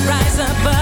Rise above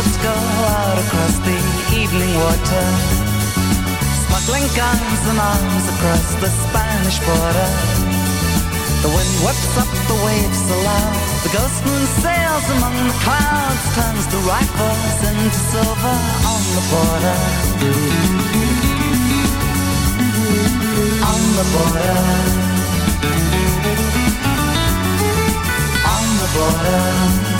Boats go out across the evening water, smuggling guns and arms across the Spanish border. The wind whips up the waves aloud. The ghost moon sails among the clouds, turns the rifles into silver on the border. On the border. On the border.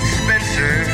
Spencer.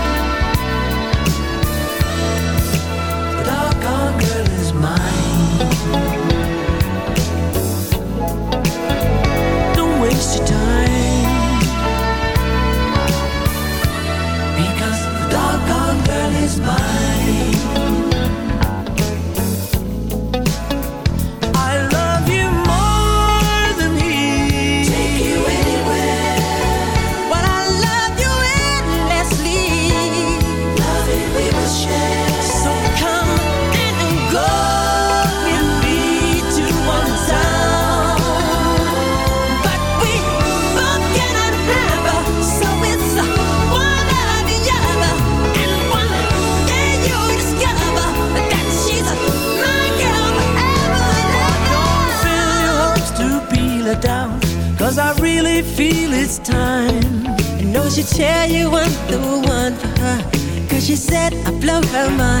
I blow her mind.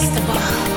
斯波。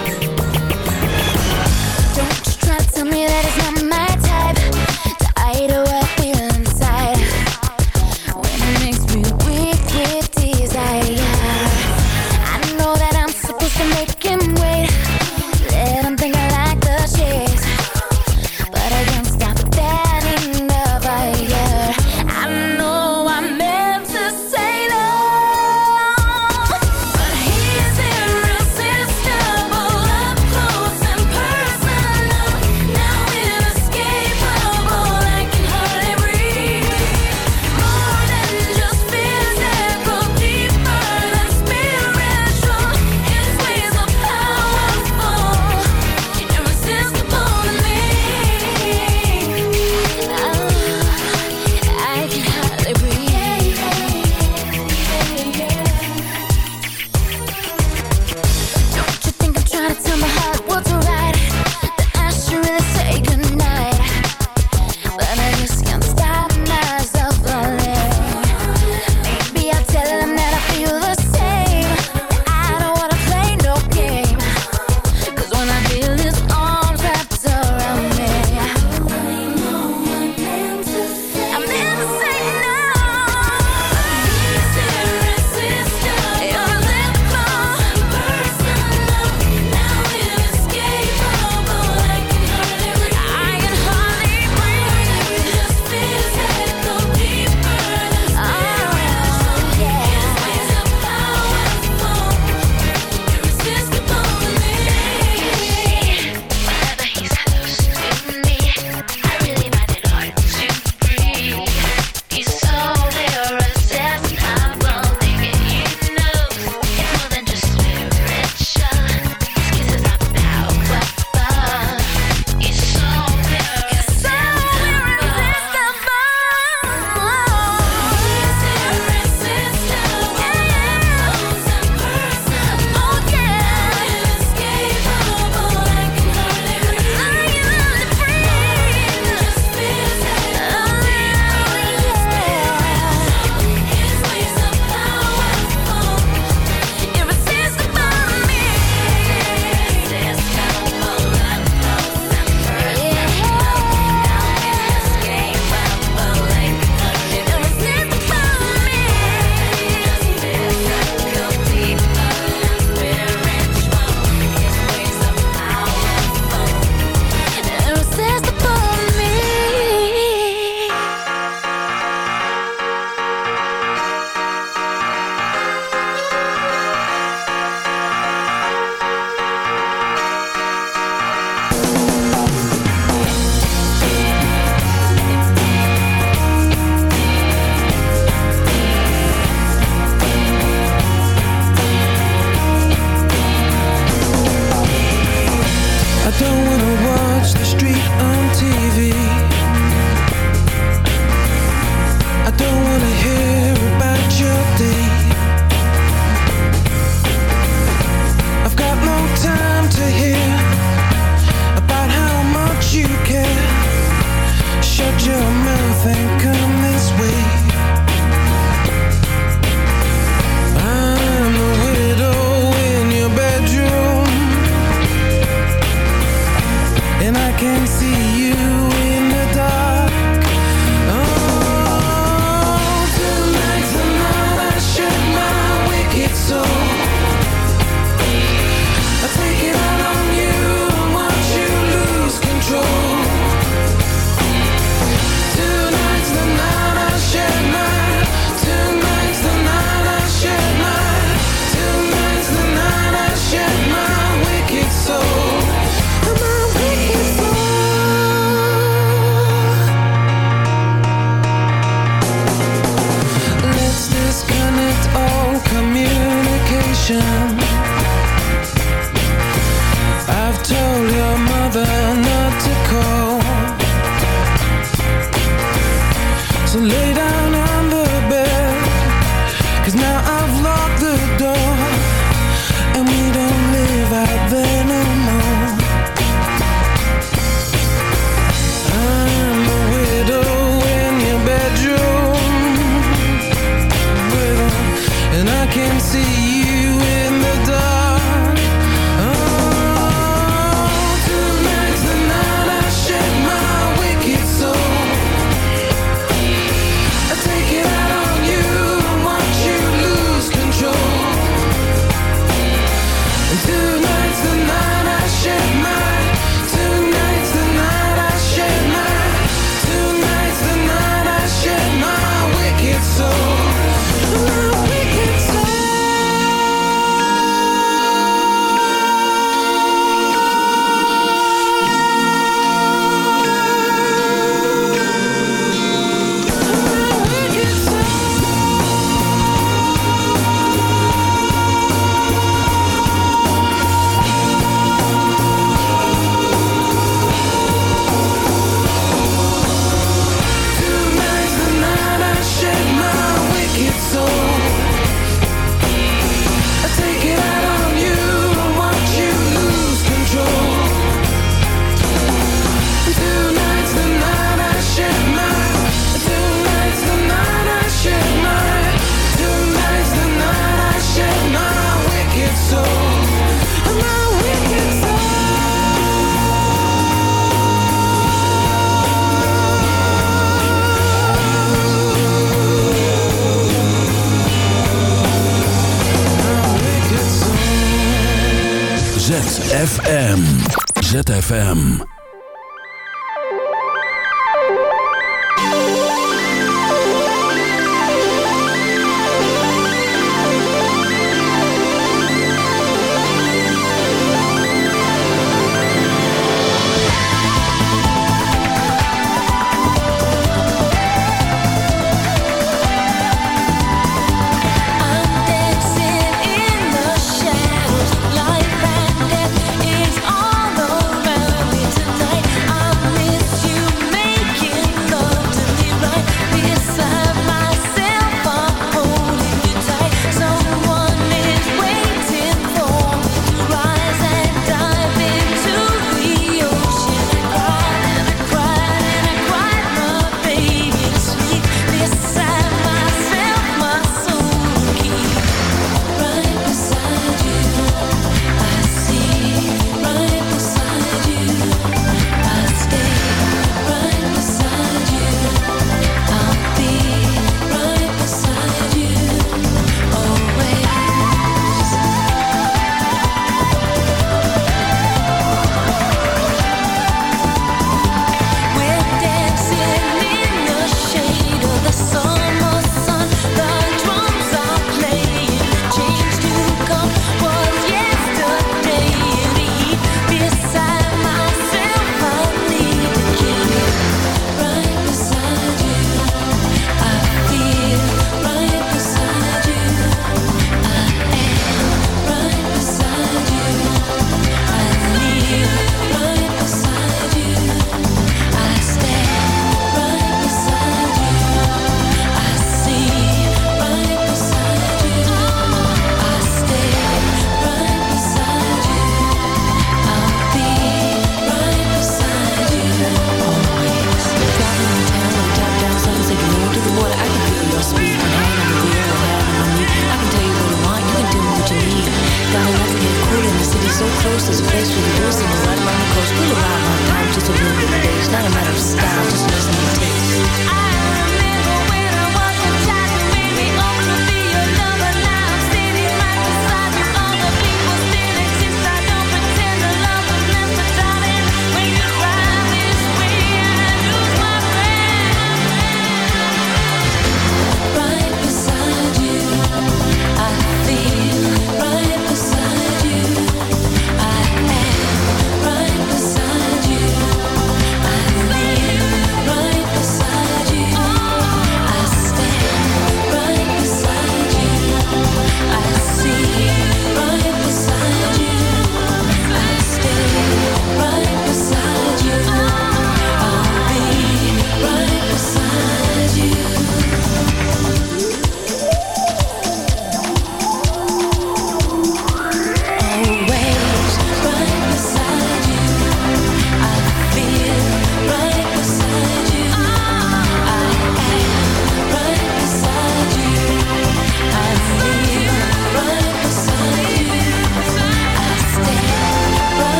ZFM.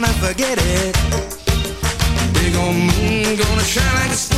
gonna forget it. Big old moon gonna shine like a star.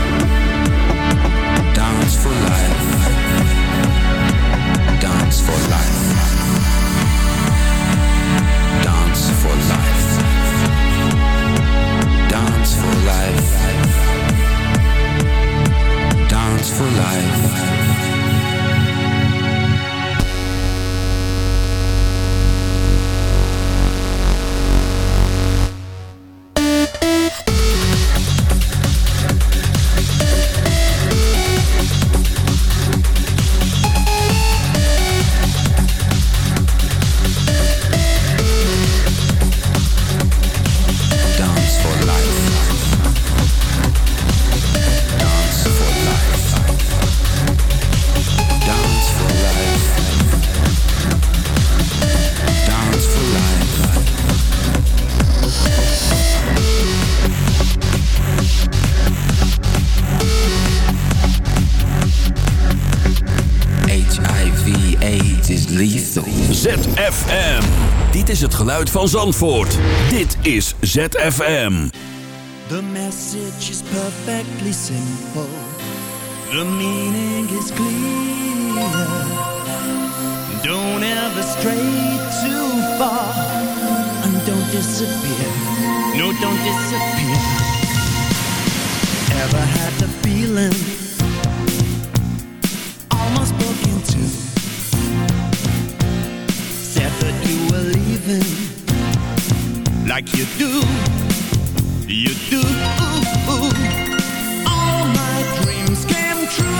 Dance for life. ZFM. Dit is het geluid van Zandvoort. Dit is ZFM. The message is perfectly simple. The meaning is clear. Don't ever stray too far. And don't disappear. No, don't disappear. Ever had the feeling like you do. You do. All my dreams came true